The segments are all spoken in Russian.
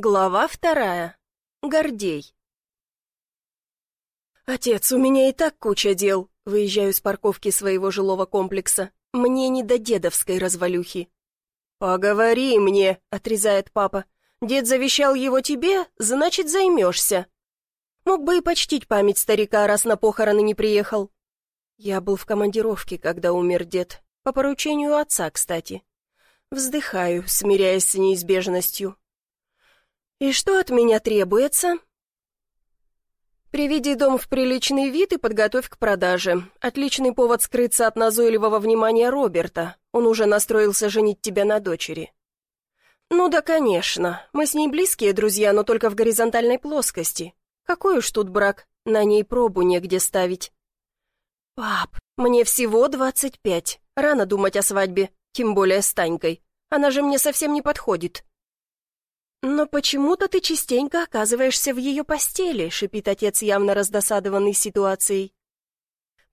Глава вторая. Гордей. «Отец, у меня и так куча дел», — выезжаю с парковки своего жилого комплекса. «Мне не до дедовской развалюхи». «Поговори мне», — отрезает папа. «Дед завещал его тебе, значит, займешься». Мог бы и почтить память старика, раз на похороны не приехал. Я был в командировке, когда умер дед. По поручению отца, кстати. Вздыхаю, смиряясь с неизбежностью. «И что от меня требуется?» «Приведи дом в приличный вид и подготовь к продаже. Отличный повод скрыться от назойливого внимания Роберта. Он уже настроился женить тебя на дочери». «Ну да, конечно. Мы с ней близкие друзья, но только в горизонтальной плоскости. Какой уж тут брак, на ней пробу негде ставить». «Пап, мне всего двадцать пять. Рано думать о свадьбе, тем более с Танькой. Она же мне совсем не подходит». «Но почему-то ты частенько оказываешься в ее постели», — шипит отец, явно раздосадованный ситуацией.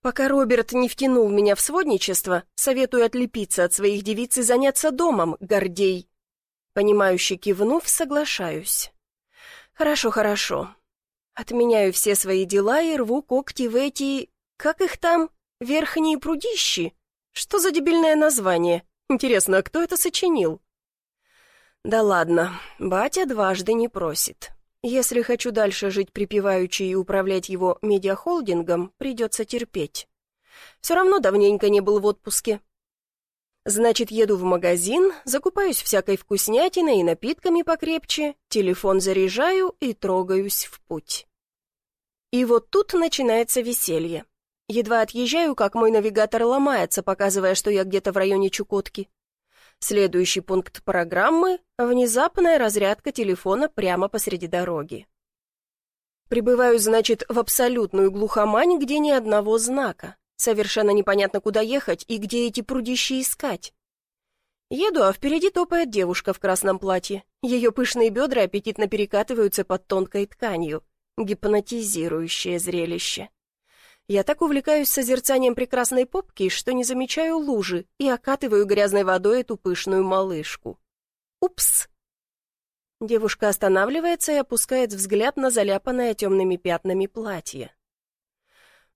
«Пока Роберт не втянул меня в сводничество, советую отлепиться от своих девиц и заняться домом, Гордей». Понимающе кивнув, соглашаюсь. «Хорошо, хорошо. Отменяю все свои дела и рву когти в эти... Как их там? Верхние прудищи? Что за дебильное название? Интересно, а кто это сочинил?» Да ладно, батя дважды не просит. Если хочу дальше жить припеваючи и управлять его медиахолдингом, придется терпеть. Все равно давненько не был в отпуске. Значит, еду в магазин, закупаюсь всякой вкуснятиной и напитками покрепче, телефон заряжаю и трогаюсь в путь. И вот тут начинается веселье. Едва отъезжаю, как мой навигатор ломается, показывая, что я где-то в районе Чукотки. Следующий пункт программы — внезапная разрядка телефона прямо посреди дороги. Прибываю, значит, в абсолютную глухомань, где ни одного знака. Совершенно непонятно, куда ехать и где эти прудищи искать. Еду, а впереди топает девушка в красном платье. Ее пышные бедра аппетитно перекатываются под тонкой тканью. Гипнотизирующее зрелище. Я так увлекаюсь созерцанием прекрасной попки, что не замечаю лужи и окатываю грязной водой эту пышную малышку. Упс! Девушка останавливается и опускает взгляд на заляпанное темными пятнами платье.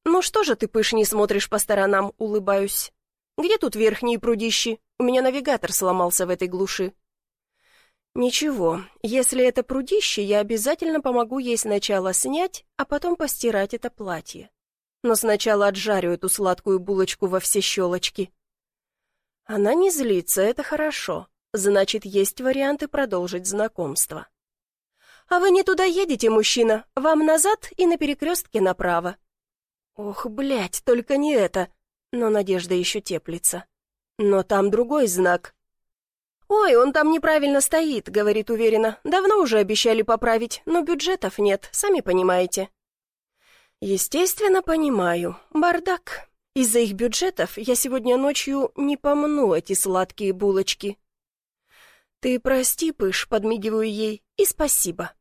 «Ну что же ты, пыш, не смотришь по сторонам?» — улыбаюсь. «Где тут верхние прудищи? У меня навигатор сломался в этой глуши». «Ничего, если это прудище, я обязательно помогу ей сначала снять, а потом постирать это платье но сначала отжарю эту сладкую булочку во все щелочки. Она не злится, это хорошо. Значит, есть варианты продолжить знакомство. «А вы не туда едете, мужчина. Вам назад и на перекрестке направо». «Ох, блядь, только не это!» Но надежда еще теплится. «Но там другой знак». «Ой, он там неправильно стоит», — говорит уверенно. «Давно уже обещали поправить, но бюджетов нет, сами понимаете». Естественно, понимаю. Бардак. Из-за их бюджетов я сегодня ночью не помну эти сладкие булочки. Ты прости, Пыш, подмигиваю ей, и спасибо.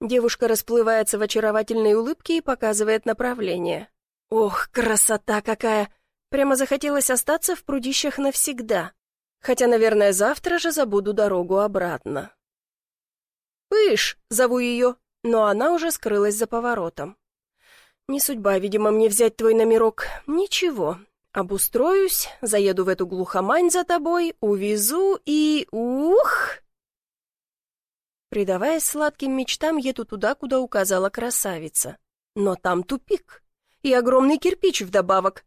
Девушка расплывается в очаровательной улыбке и показывает направление. Ох, красота какая! Прямо захотелось остаться в прудищах навсегда. Хотя, наверное, завтра же забуду дорогу обратно. «Пыш!» — зову ее, но она уже скрылась за поворотом. «Не судьба, видимо, мне взять твой номерок. Ничего. Обустроюсь, заеду в эту глухомань за тобой, увезу и... Ух!» Предаваясь сладким мечтам, еду туда, куда указала красавица. Но там тупик. И огромный кирпич вдобавок.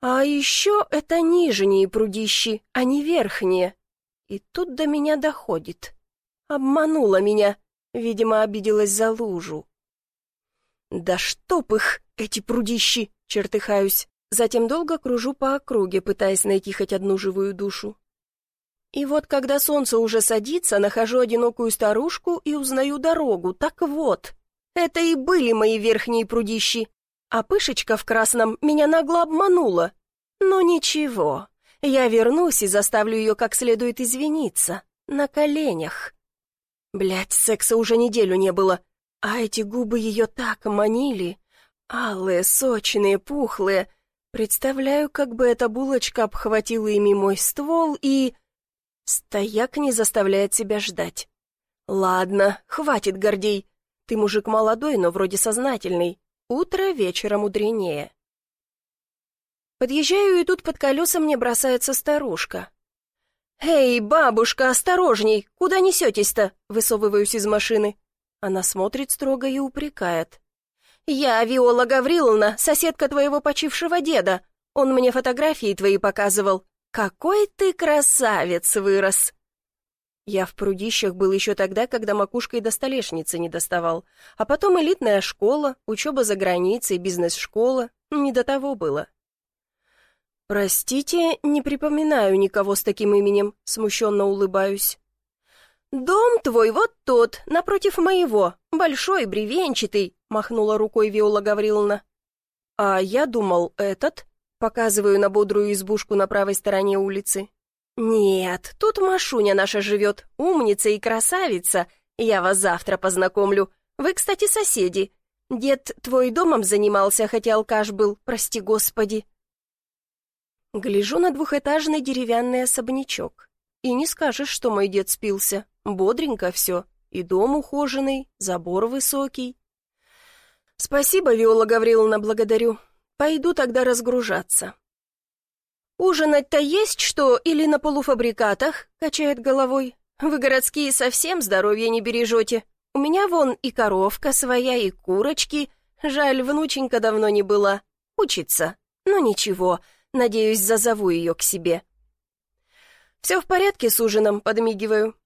А еще это нижние прудищи, а не верхние. И тут до меня доходит. Обманула меня. Видимо, обиделась за лужу. «Да чтоб их, эти прудищи!» — чертыхаюсь. Затем долго кружу по округе, пытаясь найти хоть одну живую душу. И вот, когда солнце уже садится, нахожу одинокую старушку и узнаю дорогу. Так вот, это и были мои верхние прудищи. А пышечка в красном меня нагло обманула. Но ничего, я вернусь и заставлю ее как следует извиниться. На коленях. Блять, секса уже неделю не было. А эти губы ее так манили. Алые, сочные, пухлые. Представляю, как бы эта булочка обхватила ими мой ствол и... Стояк не заставляет себя ждать. «Ладно, хватит, Гордей. Ты мужик молодой, но вроде сознательный. Утро вечера мудренее». Подъезжаю, и тут под колеса мне бросается старушка. «Эй, бабушка, осторожней! Куда несетесь-то?» Высовываюсь из машины. Она смотрит строго и упрекает. «Я Виола Гавриловна, соседка твоего почившего деда. Он мне фотографии твои показывал. Какой ты красавец вырос!» Я в прудищах был еще тогда, когда макушкой до столешницы не доставал. А потом элитная школа, учеба за границей, бизнес-школа. Не до того было. «Простите, не припоминаю никого с таким именем», — смущенно улыбаюсь. «Дом твой вот тот, напротив моего, большой, бревенчатый», — махнула рукой Виола Гавриловна. «А я думал, этот?» — показываю на бодрую избушку на правой стороне улицы. «Нет, тут Машуня наша живет, умница и красавица. Я вас завтра познакомлю. Вы, кстати, соседи. Дед твой домом занимался, хотя алкаш был, прости господи». Гляжу на двухэтажный деревянный особнячок. И не скажешь, что мой дед спился. Бодренько все. И дом ухоженный, забор высокий. Спасибо, Виола Гавриловна, благодарю. Пойду тогда разгружаться. «Ужинать-то есть что или на полуфабрикатах?» — качает головой. «Вы городские совсем здоровье не бережете. У меня вон и коровка своя, и курочки. Жаль, внученька давно не была. Учится. Но ничего, Надеюсь, зазову ее к себе. «Все в порядке с ужином», — подмигиваю.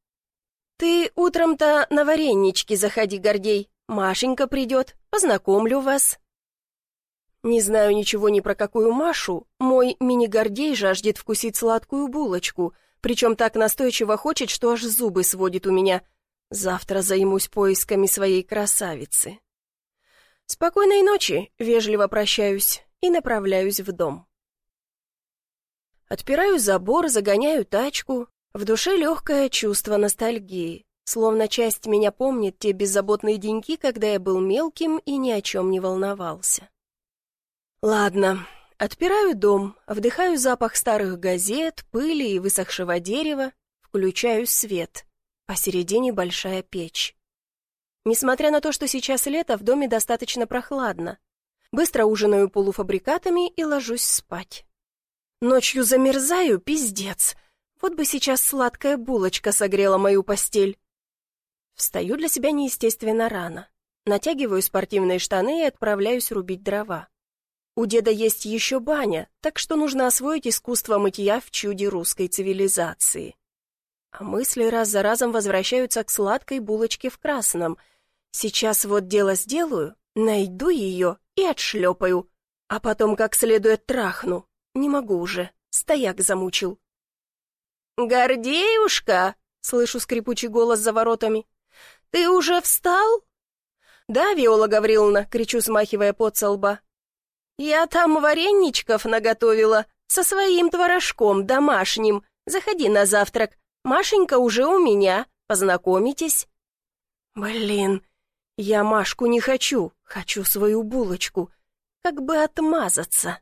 «Ты утром-то на варенички заходи, Гордей. Машенька придет, познакомлю вас». Не знаю ничего ни про какую Машу, мой мини-гордей жаждет вкусить сладкую булочку, причем так настойчиво хочет, что аж зубы сводит у меня. Завтра займусь поисками своей красавицы. Спокойной ночи, вежливо прощаюсь и направляюсь в дом. Отпираю забор, загоняю тачку. В душе легкое чувство ностальгии. Словно часть меня помнит те беззаботные деньки, когда я был мелким и ни о чем не волновался. Ладно, отпираю дом, вдыхаю запах старых газет, пыли и высохшего дерева, включаю свет. Посередине большая печь. Несмотря на то, что сейчас лето, в доме достаточно прохладно. Быстро ужинаю полуфабрикатами и ложусь спать. Ночью замерзаю, пиздец. Вот бы сейчас сладкая булочка согрела мою постель. Встаю для себя неестественно рано. Натягиваю спортивные штаны и отправляюсь рубить дрова. У деда есть еще баня, так что нужно освоить искусство мытья в чуде русской цивилизации. А мысли раз за разом возвращаются к сладкой булочке в красном. Сейчас вот дело сделаю, найду ее и отшлепаю, а потом как следует трахну. Не могу уже, стояк замучил. «Гордеюшка!» — слышу скрипучий голос за воротами. «Ты уже встал?» «Да, Виола Гавриловна», — кричу, смахивая пот со лба. «Я там вареничков наготовила, со своим творожком домашним. Заходи на завтрак. Машенька уже у меня. Познакомитесь». «Блин, я Машку не хочу, хочу свою булочку. Как бы отмазаться».